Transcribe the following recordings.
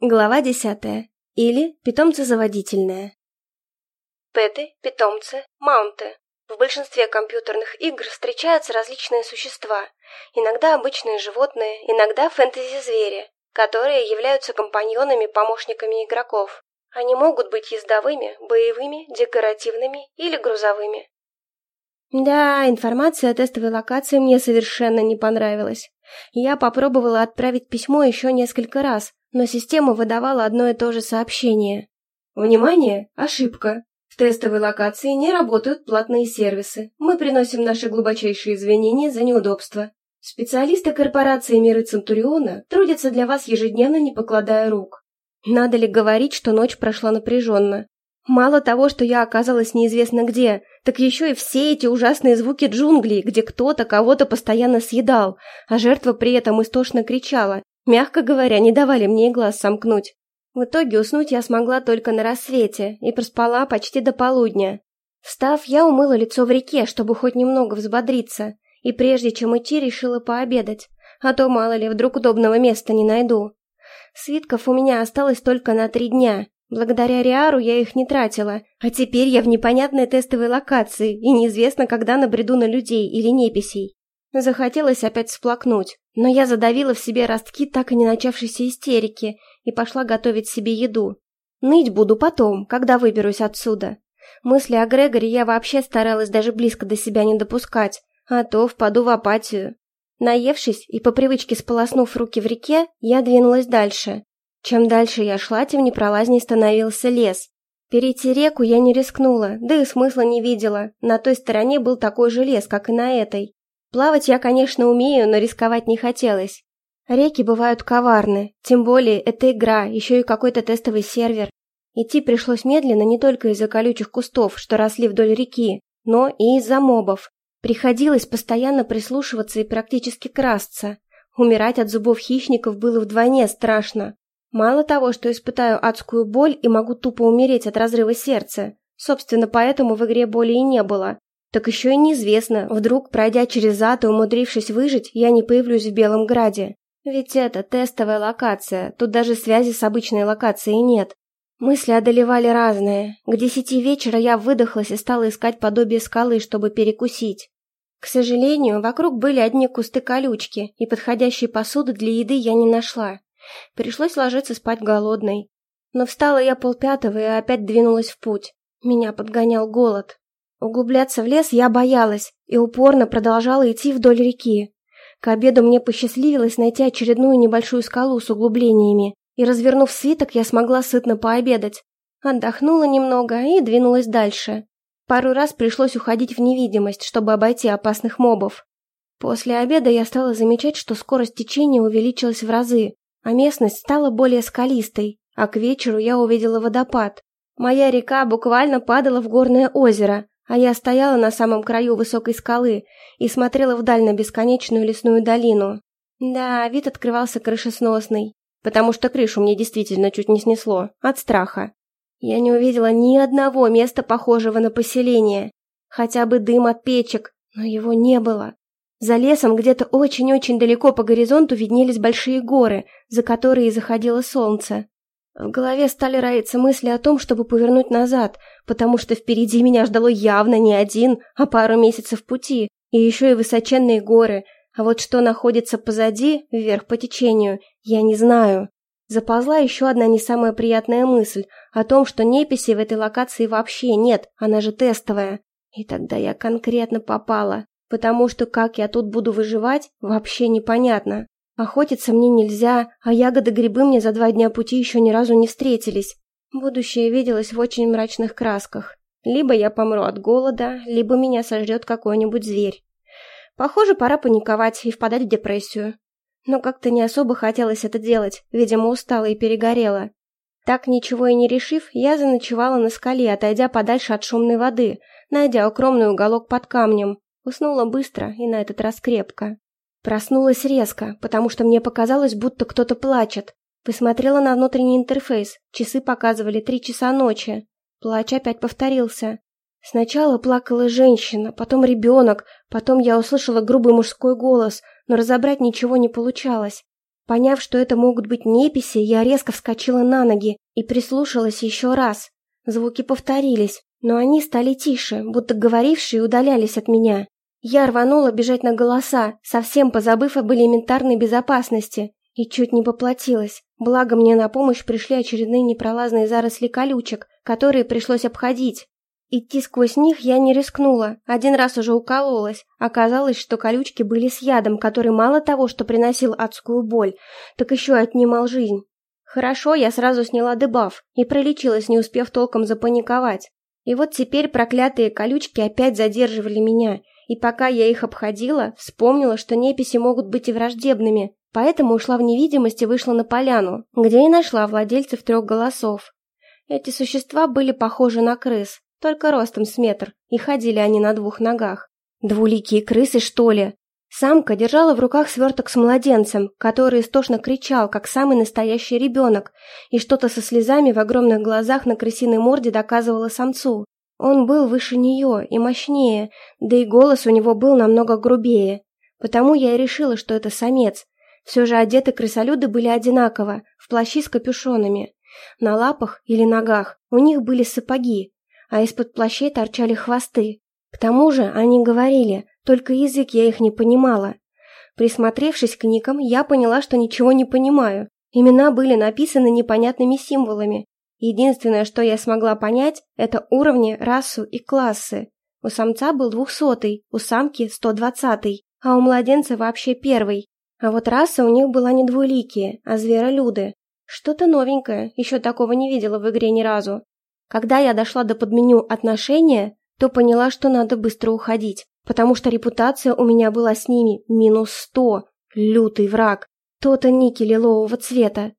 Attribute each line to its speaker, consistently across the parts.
Speaker 1: Глава десятая. Или питомцы-заводительные. Пэты, питомцы, маунты. В большинстве компьютерных игр встречаются различные существа. Иногда обычные животные, иногда фэнтези-звери, которые являются компаньонами-помощниками игроков. Они могут быть ездовыми, боевыми, декоративными или грузовыми. Да, информация о тестовой локации мне совершенно не понравилась. Я попробовала отправить письмо еще несколько раз, но система выдавала одно и то же сообщение. Внимание! Ошибка! В тестовой локации не работают платные сервисы. Мы приносим наши глубочайшие извинения за неудобства. Специалисты корпорации Миры Центуриона трудятся для вас ежедневно, не покладая рук. Надо ли говорить, что ночь прошла напряженно? Мало того, что я оказалась неизвестно где, так еще и все эти ужасные звуки джунглей, где кто-то кого-то постоянно съедал, а жертва при этом истошно кричала, Мягко говоря, не давали мне и глаз сомкнуть. В итоге уснуть я смогла только на рассвете и проспала почти до полудня. Встав, я умыла лицо в реке, чтобы хоть немного взбодриться, и прежде чем идти, решила пообедать, а то, мало ли, вдруг удобного места не найду. Свитков у меня осталось только на три дня. Благодаря Риару я их не тратила, а теперь я в непонятной тестовой локации, и неизвестно, когда набреду на людей или неписей. Захотелось опять всплакнуть, но я задавила в себе ростки так и не начавшейся истерики и пошла готовить себе еду. Ныть буду потом, когда выберусь отсюда. Мысли о Грегоре я вообще старалась даже близко до себя не допускать, а то впаду в апатию. Наевшись и по привычке сполоснув руки в реке, я двинулась дальше. Чем дальше я шла, тем непролазней становился лес. Перейти реку я не рискнула, да и смысла не видела. На той стороне был такой же лес, как и на этой. Плавать я, конечно, умею, но рисковать не хотелось. Реки бывают коварны, тем более это игра, еще и какой-то тестовый сервер. Идти пришлось медленно не только из-за колючих кустов, что росли вдоль реки, но и из-за мобов. Приходилось постоянно прислушиваться и практически красться. Умирать от зубов хищников было вдвойне страшно. Мало того, что испытаю адскую боль и могу тупо умереть от разрыва сердца. Собственно, поэтому в игре боли и не было. Так еще и неизвестно, вдруг, пройдя через ад и умудрившись выжить, я не появлюсь в Белом Граде. Ведь это тестовая локация, тут даже связи с обычной локацией нет. Мысли одолевали разные. К десяти вечера я выдохлась и стала искать подобие скалы, чтобы перекусить. К сожалению, вокруг были одни кусты колючки, и подходящей посуды для еды я не нашла. Пришлось ложиться спать голодной. Но встала я полпятого и опять двинулась в путь. Меня подгонял голод. Углубляться в лес я боялась и упорно продолжала идти вдоль реки. К обеду мне посчастливилось найти очередную небольшую скалу с углублениями, и, развернув свиток, я смогла сытно пообедать. Отдохнула немного и двинулась дальше. Пару раз пришлось уходить в невидимость, чтобы обойти опасных мобов. После обеда я стала замечать, что скорость течения увеличилась в разы, а местность стала более скалистой, а к вечеру я увидела водопад. Моя река буквально падала в горное озеро, а я стояла на самом краю высокой скалы и смотрела вдаль на бесконечную лесную долину. Да, вид открывался крышесносный, потому что крышу мне действительно чуть не снесло, от страха. Я не увидела ни одного места, похожего на поселение, хотя бы дым от печек, но его не было. За лесом где-то очень-очень далеко по горизонту виднелись большие горы, за которые заходило солнце. В голове стали роиться мысли о том, чтобы повернуть назад, потому что впереди меня ждало явно не один, а пару месяцев пути, и еще и высоченные горы, а вот что находится позади, вверх по течению, я не знаю. Заползла еще одна не самая приятная мысль о том, что неписи в этой локации вообще нет, она же тестовая. И тогда я конкретно попала, потому что как я тут буду выживать, вообще непонятно. Охотиться мне нельзя, а ягоды-грибы мне за два дня пути еще ни разу не встретились. Будущее виделось в очень мрачных красках. Либо я помру от голода, либо меня сожрет какой-нибудь зверь. Похоже, пора паниковать и впадать в депрессию. Но как-то не особо хотелось это делать, видимо, устала и перегорела. Так ничего и не решив, я заночевала на скале, отойдя подальше от шумной воды, найдя укромный уголок под камнем. Уснула быстро и на этот раз крепко. Проснулась резко, потому что мне показалось, будто кто-то плачет. Посмотрела на внутренний интерфейс. Часы показывали три часа ночи. Плач опять повторился. Сначала плакала женщина, потом ребенок, потом я услышала грубый мужской голос, но разобрать ничего не получалось. Поняв, что это могут быть неписи, я резко вскочила на ноги и прислушалась еще раз. Звуки повторились, но они стали тише, будто говорившие удалялись от меня. Я рванула бежать на голоса, совсем позабыв об элементарной безопасности, и чуть не поплатилась. Благо мне на помощь пришли очередные непролазные заросли колючек, которые пришлось обходить. Идти сквозь них я не рискнула, один раз уже укололась. Оказалось, что колючки были с ядом, который мало того, что приносил адскую боль, так еще отнимал жизнь. Хорошо, я сразу сняла дебаф и пролечилась, не успев толком запаниковать. И вот теперь проклятые колючки опять задерживали меня, и пока я их обходила, вспомнила, что неписи могут быть и враждебными, поэтому ушла в невидимость и вышла на поляну, где и нашла владельцев трех голосов. Эти существа были похожи на крыс, только ростом с метр, и ходили они на двух ногах. Двуликие крысы, что ли? Самка держала в руках сверток с младенцем, который истошно кричал, как самый настоящий ребенок, и что-то со слезами в огромных глазах на крысиной морде доказывало самцу. Он был выше нее и мощнее, да и голос у него был намного грубее. Потому я и решила, что это самец. Все же одеты крысолюды были одинаково, в плащи с капюшонами. На лапах или ногах у них были сапоги, а из-под плащей торчали хвосты. К тому же они говорили, только язык я их не понимала. Присмотревшись к никам, я поняла, что ничего не понимаю. Имена были написаны непонятными символами. Единственное, что я смогла понять, это уровни, расу и классы. У самца был двухсотый, у самки сто двадцатый, а у младенца вообще первый. А вот раса у них была не двуликие, а зверолюды. Что-то новенькое, еще такого не видела в игре ни разу. Когда я дошла до подменю отношения, то поняла, что надо быстро уходить, потому что репутация у меня была с ними минус сто. Лютый враг. То-то ники лилового цвета.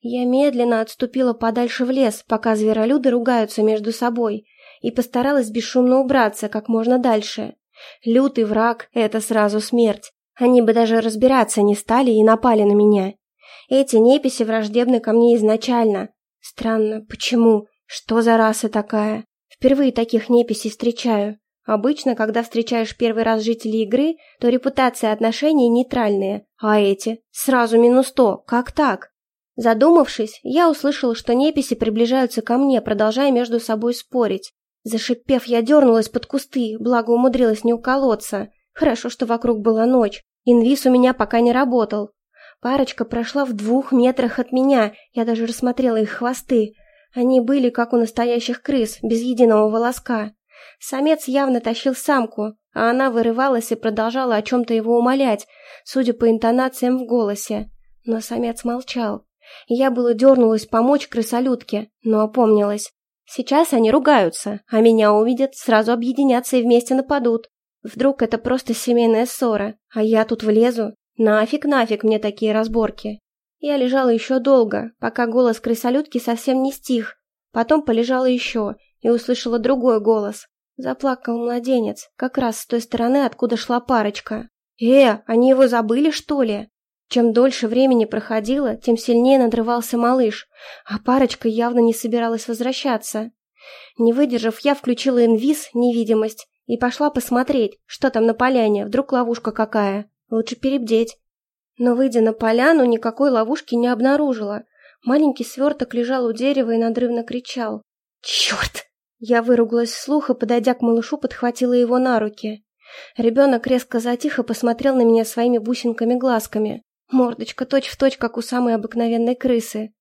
Speaker 1: Я медленно отступила подальше в лес, пока зверолюды ругаются между собой, и постаралась бесшумно убраться как можно дальше. Лютый враг — это сразу смерть. Они бы даже разбираться не стали и напали на меня. Эти неписи враждебны ко мне изначально. Странно, почему? Что за раса такая? Впервые таких неписей встречаю. Обычно, когда встречаешь первый раз жителей игры, то репутация отношений нейтральные, а эти сразу минус сто. Как так? Задумавшись, я услышала, что неписи приближаются ко мне, продолжая между собой спорить. Зашипев, я дернулась под кусты, благо умудрилась не уколоться. Хорошо, что вокруг была ночь. Инвиз у меня пока не работал. Парочка прошла в двух метрах от меня, я даже рассмотрела их хвосты. Они были как у настоящих крыс, без единого волоска. Самец явно тащил самку, а она вырывалась и продолжала о чем-то его умолять, судя по интонациям в голосе. Но самец молчал. Я было дернулась помочь крысолютке, но опомнилась. Сейчас они ругаются, а меня увидят, сразу объединятся и вместе нападут. Вдруг это просто семейная ссора, а я тут влезу? Нафиг, нафиг мне такие разборки. Я лежала еще долго, пока голос крысолютки совсем не стих. Потом полежала еще и услышала другой голос. Заплакал младенец, как раз с той стороны, откуда шла парочка. «Э, они его забыли, что ли?» Чем дольше времени проходило, тем сильнее надрывался малыш, а парочка явно не собиралась возвращаться. Не выдержав, я включила инвиз, невидимость, и пошла посмотреть, что там на поляне, вдруг ловушка какая. Лучше перебдеть. Но, выйдя на поляну, никакой ловушки не обнаружила. Маленький сверток лежал у дерева и надрывно кричал. «Черт!» Я выругалась вслух и, подойдя к малышу, подхватила его на руки. Ребенок резко затих и посмотрел на меня своими бусинками-глазками. Мордочка точь-в-точь, точь, как у самой обыкновенной крысы.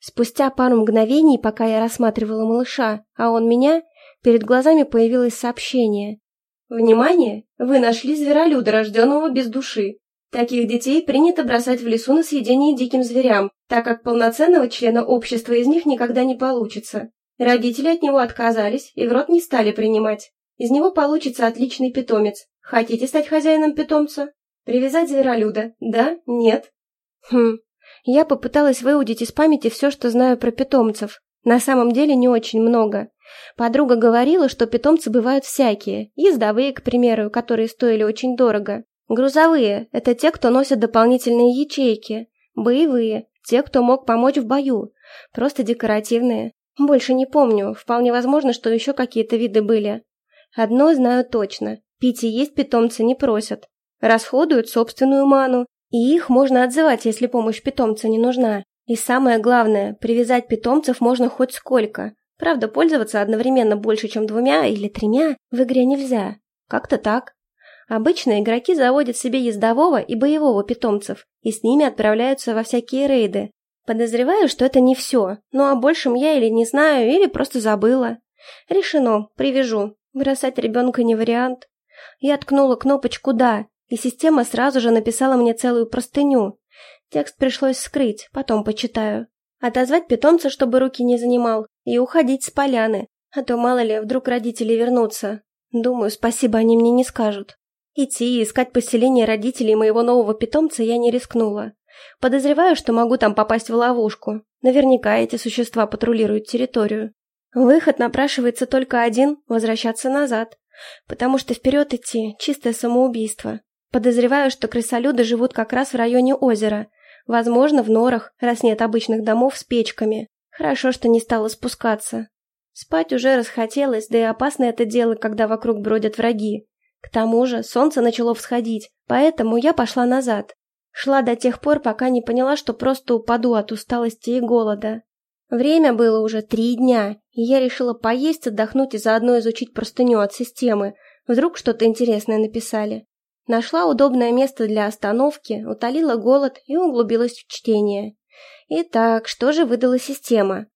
Speaker 1: Спустя пару мгновений, пока я рассматривала малыша, а он меня, перед глазами появилось сообщение. «Внимание! Вы нашли зверолюда, рожденного без души. Таких детей принято бросать в лесу на съедение диким зверям, так как полноценного члена общества из них никогда не получится. Родители от него отказались и в рот не стали принимать. Из него получится отличный питомец. Хотите стать хозяином питомца? Привязать зверолюда? Да? Нет? Хм. Я попыталась выудить из памяти все, что знаю про питомцев. На самом деле не очень много. Подруга говорила, что питомцы бывают всякие. Ездовые, к примеру, которые стоили очень дорого. Грузовые – это те, кто носят дополнительные ячейки. Боевые – те, кто мог помочь в бою. Просто декоративные. Больше не помню, вполне возможно, что еще какие-то виды были. Одно знаю точно – пить и есть питомцы не просят. Расходуют собственную ману, И их можно отзывать, если помощь питомца не нужна. И самое главное, привязать питомцев можно хоть сколько. Правда, пользоваться одновременно больше, чем двумя или тремя в игре нельзя. Как-то так. Обычно игроки заводят себе ездового и боевого питомцев, и с ними отправляются во всякие рейды. Подозреваю, что это не все, но о большем я или не знаю, или просто забыла. Решено, привяжу. Бросать ребенка не вариант. Я ткнула кнопочку «Да», и система сразу же написала мне целую простыню. Текст пришлось скрыть, потом почитаю. Отозвать питомца, чтобы руки не занимал, и уходить с поляны, а то мало ли, вдруг родители вернутся. Думаю, спасибо они мне не скажут. Идти и искать поселение родителей моего нового питомца я не рискнула. Подозреваю, что могу там попасть в ловушку. Наверняка эти существа патрулируют территорию. Выход напрашивается только один – возвращаться назад. Потому что вперед идти – чистое самоубийство. Подозреваю, что крысолюды живут как раз в районе озера. Возможно, в норах, раз нет обычных домов с печками. Хорошо, что не стала спускаться. Спать уже расхотелось, да и опасно это дело, когда вокруг бродят враги. К тому же солнце начало всходить, поэтому я пошла назад. Шла до тех пор, пока не поняла, что просто упаду от усталости и голода. Время было уже три дня, и я решила поесть, отдохнуть и заодно изучить простыню от системы. Вдруг что-то интересное написали. Нашла удобное место для остановки, утолила голод и углубилась в чтение. Итак, что же выдала система?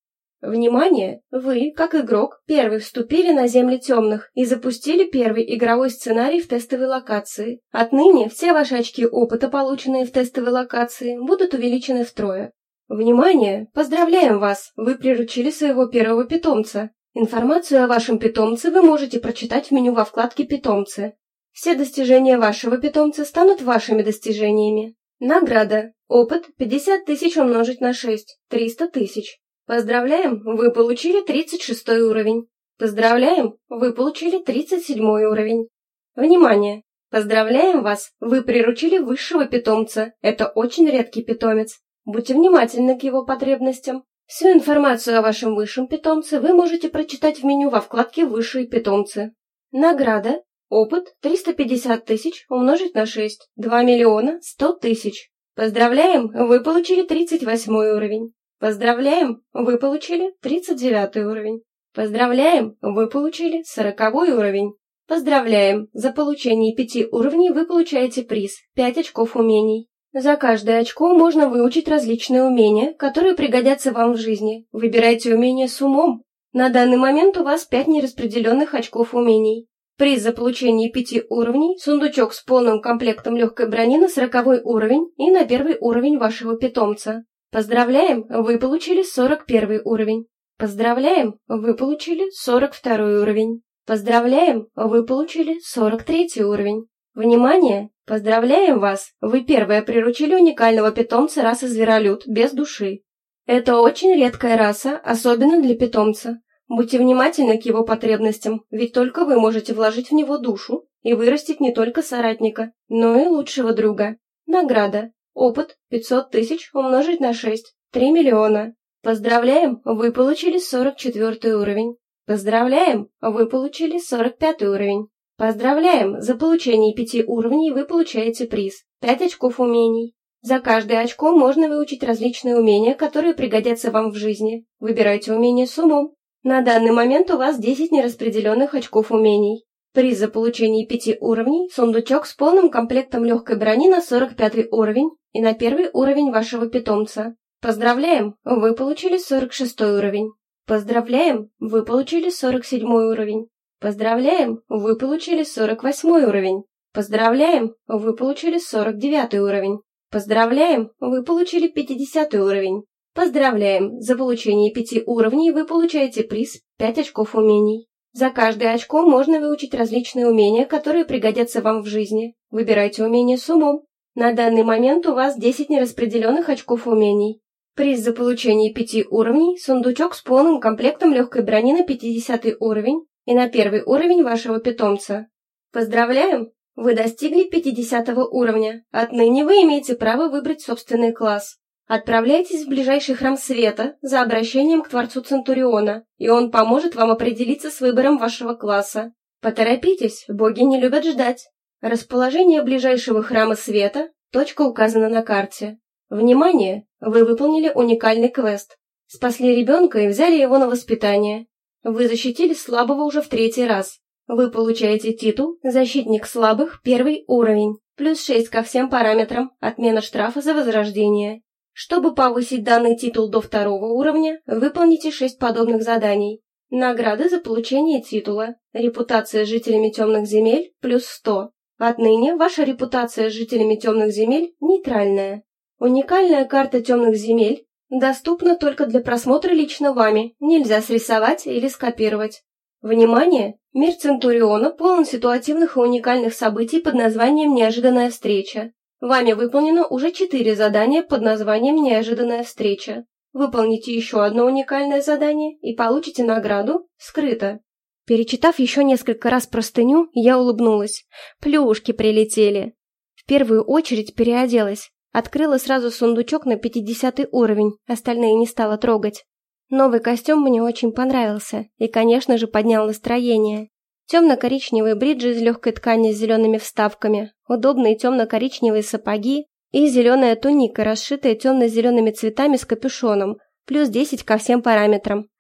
Speaker 1: Внимание! Вы, как игрок, первый вступили на земли темных и запустили первый игровой сценарий в тестовой локации. Отныне все ваши очки опыта, полученные в тестовой локации, будут увеличены втрое. Внимание! Поздравляем вас! Вы приручили своего первого питомца. Информацию о вашем питомце вы можете прочитать в меню во вкладке «Питомцы». Все достижения вашего питомца станут вашими достижениями. Награда. Опыт 50 тысяч умножить на 6. 300 тысяч. Поздравляем, вы получили 36 уровень. Поздравляем, вы получили 37 уровень. Внимание! Поздравляем вас, вы приручили высшего питомца. Это очень редкий питомец. Будьте внимательны к его потребностям. Всю информацию о вашем высшем питомце вы можете прочитать в меню во вкладке «Высшие питомцы». Награда. Опыт 350 тысяч умножить на 6. 2 миллиона 100 тысяч. Поздравляем, вы получили 38 уровень. Поздравляем, вы получили 39 уровень. Поздравляем, вы получили 40 уровень. Поздравляем, за получение 5 уровней вы получаете приз 5 очков умений. За каждое очко можно выучить различные умения, которые пригодятся вам в жизни. Выбирайте умения с умом. На данный момент у вас 5 нераспределенных очков умений. Приз за получение 5 уровней, сундучок с полным комплектом легкой брони на 40 уровень и на первый уровень вашего питомца. Поздравляем, вы получили 41 уровень. Поздравляем, вы получили 42 уровень. Поздравляем, вы получили 43 уровень. Внимание! Поздравляем вас! Вы первая приручили уникального питомца расы зверолюд, без души. Это очень редкая раса, особенно для питомца. Будьте внимательны к его потребностям, ведь только вы можете вложить в него душу и вырастить не только соратника, но и лучшего друга. Награда. Опыт 500 тысяч умножить на 6. 3 миллиона. Поздравляем, вы получили 44 уровень. Поздравляем, вы получили 45 уровень. Поздравляем! За получение пяти уровней вы получаете приз. Пять очков умений. За каждое очко можно выучить различные умения, которые пригодятся вам в жизни. Выбирайте умение с умом. На данный момент у вас 10 нераспределенных очков умений. Приз за получение пяти уровней – сундучок с полным комплектом легкой брони на 45 уровень и на первый уровень вашего питомца. Поздравляем! Вы получили 46 уровень. Поздравляем! Вы получили 47 уровень. Поздравляем, вы получили 48 уровень. Поздравляем, вы получили 49 уровень. Поздравляем, вы получили 50 уровень. Поздравляем, за получение 5 уровней вы получаете приз 5 очков умений. За каждое очко можно выучить различные умения, которые пригодятся вам в жизни. Выбирайте умение с умом. На данный момент у вас 10 нераспределенных очков умений. Приз за получение 5 уровней – сундучок с полным комплектом легкой брони на 50 уровень, и на первый уровень вашего питомца. Поздравляем! Вы достигли 50 уровня. Отныне вы имеете право выбрать собственный класс. Отправляйтесь в ближайший храм света за обращением к Творцу Центуриона, и он поможет вам определиться с выбором вашего класса. Поторопитесь, боги не любят ждать. Расположение ближайшего храма света Точка указана на карте. Внимание! Вы выполнили уникальный квест. Спасли ребенка и взяли его на воспитание. Вы защитили слабого уже в третий раз. Вы получаете титул «Защитник слабых» первый уровень, плюс 6 ко всем параметрам, отмена штрафа за возрождение. Чтобы повысить данный титул до второго уровня, выполните 6 подобных заданий. Награды за получение титула. Репутация жителями темных земель плюс 100. Отныне ваша репутация с жителями темных земель нейтральная. Уникальная карта темных земель доступна только для просмотра лично вами, нельзя срисовать или скопировать. Внимание! Мир Центуриона полон ситуативных и уникальных событий под названием «Неожиданная встреча». Вами выполнено уже четыре задания под названием «Неожиданная встреча». Выполните еще одно уникальное задание и получите награду «Скрыто». Перечитав еще несколько раз простыню, я улыбнулась. Плюшки прилетели. В первую очередь переоделась. Открыла сразу сундучок на 50 уровень, остальные не стала трогать. Новый костюм мне очень понравился и, конечно же, поднял настроение. Темно-коричневые бриджи из легкой ткани с зелеными вставками, удобные темно-коричневые сапоги и зеленая туника, расшитая темно-зелеными цветами с капюшоном, плюс 10 ко всем параметрам.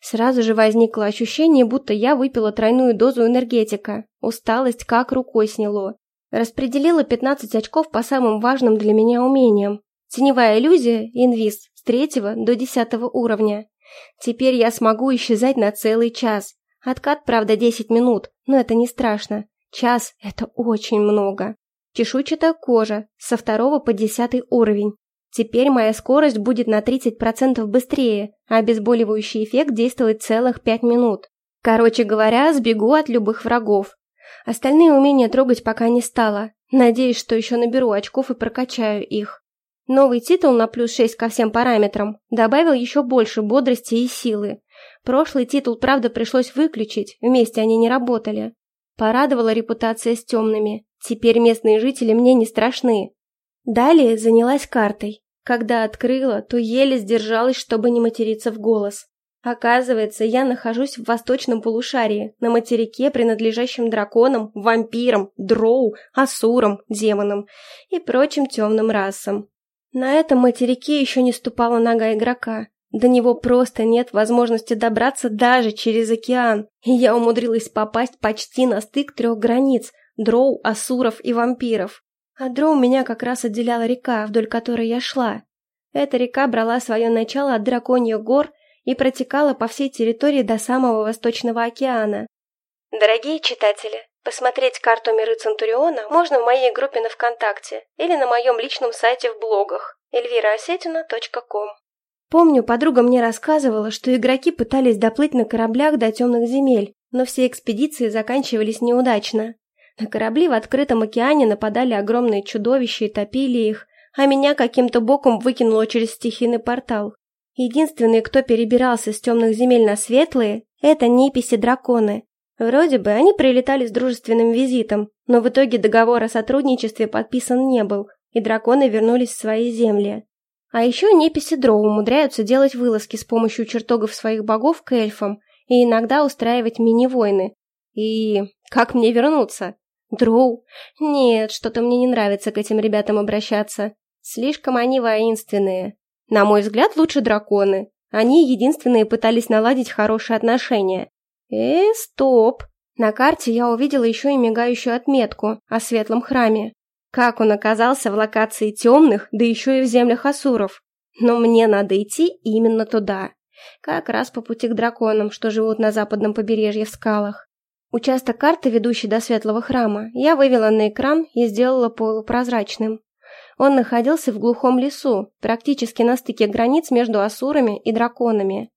Speaker 1: Сразу же возникло ощущение, будто я выпила тройную дозу энергетика. Усталость как рукой сняло. Распределила 15 очков по самым важным для меня умениям. Теневая иллюзия, инвиз, с третьего до десятого уровня. Теперь я смогу исчезать на целый час. Откат, правда, 10 минут, но это не страшно. Час – это очень много. Чешуйчатая кожа, со второго по десятый уровень. Теперь моя скорость будет на 30% быстрее, а обезболивающий эффект действует целых 5 минут. Короче говоря, сбегу от любых врагов. Остальные умения трогать пока не стала. Надеюсь, что еще наберу очков и прокачаю их. Новый титул на плюс 6 ко всем параметрам добавил еще больше бодрости и силы. Прошлый титул, правда, пришлось выключить, вместе они не работали. Порадовала репутация с темными. Теперь местные жители мне не страшны. Далее занялась картой. Когда открыла, то еле сдержалась, чтобы не материться в голос. Оказывается, я нахожусь в восточном полушарии, на материке, принадлежащем драконам, вампирам, дроу, асурам, демонам и прочим темным расам. На этом материке еще не ступала нога игрока. До него просто нет возможности добраться даже через океан, и я умудрилась попасть почти на стык трех границ – дроу, асуров и вампиров. А дроу меня как раз отделяла река, вдоль которой я шла. Эта река брала свое начало от драконьих гор и протекала по всей территории до самого Восточного океана. Дорогие читатели, Посмотреть карту миры Центуриона можно в моей группе на ВКонтакте или на моем личном сайте в блогах elviraosetina.com. Помню, подруга мне рассказывала, что игроки пытались доплыть на кораблях до темных земель, но все экспедиции заканчивались неудачно. На корабли в открытом океане нападали огромные чудовища и топили их, а меня каким-то боком выкинуло через стихийный портал. Единственные, кто перебирался с темных земель на светлые, это неписи-драконы, Вроде бы они прилетали с дружественным визитом, но в итоге договор о сотрудничестве подписан не был, и драконы вернулись в свои земли. А еще неписи дроу умудряются делать вылазки с помощью чертогов своих богов к эльфам и иногда устраивать мини-войны. И как мне вернуться? Дроу? Нет, что-то мне не нравится к этим ребятам обращаться. Слишком они воинственные. На мой взгляд, лучше драконы. Они единственные пытались наладить хорошие отношения. Э, стоп! На карте я увидела еще и мигающую отметку о светлом храме. Как он оказался в локации темных, да еще и в землях асуров? Но мне надо идти именно туда. Как раз по пути к драконам, что живут на западном побережье в скалах. Участок карты, ведущий до светлого храма, я вывела на экран и сделала полупрозрачным. Он находился в глухом лесу, практически на стыке границ между асурами и драконами.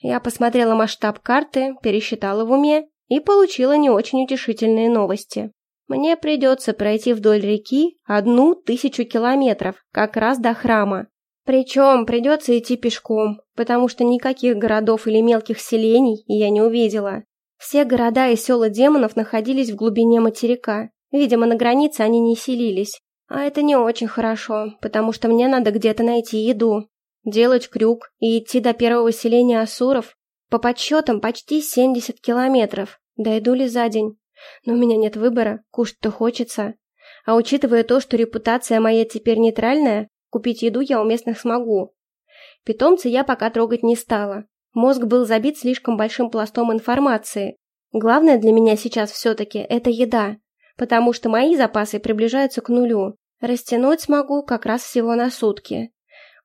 Speaker 1: Я посмотрела масштаб карты, пересчитала в уме и получила не очень утешительные новости. Мне придется пройти вдоль реки одну тысячу километров, как раз до храма. Причем придется идти пешком, потому что никаких городов или мелких селений я не увидела. Все города и села демонов находились в глубине материка. Видимо, на границе они не селились. А это не очень хорошо, потому что мне надо где-то найти еду. Делать крюк и идти до первого селения Асуров по подсчетам почти 70 километров. Дойду ли за день? Но у меня нет выбора, кушать-то хочется. А учитывая то, что репутация моя теперь нейтральная, купить еду я у местных смогу. Питомца я пока трогать не стала. Мозг был забит слишком большим пластом информации. Главное для меня сейчас все-таки – это еда, потому что мои запасы приближаются к нулю. Растянуть смогу как раз всего на сутки.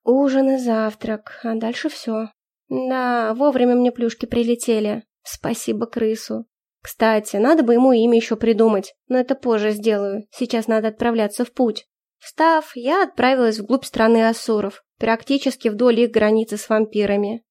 Speaker 1: Ужин и завтрак, а дальше все. Да, вовремя мне плюшки прилетели. Спасибо крысу. Кстати, надо бы ему имя еще придумать, но это позже сделаю. Сейчас надо отправляться в путь. Встав, я отправилась вглубь страны Асуров, практически вдоль их границы с вампирами.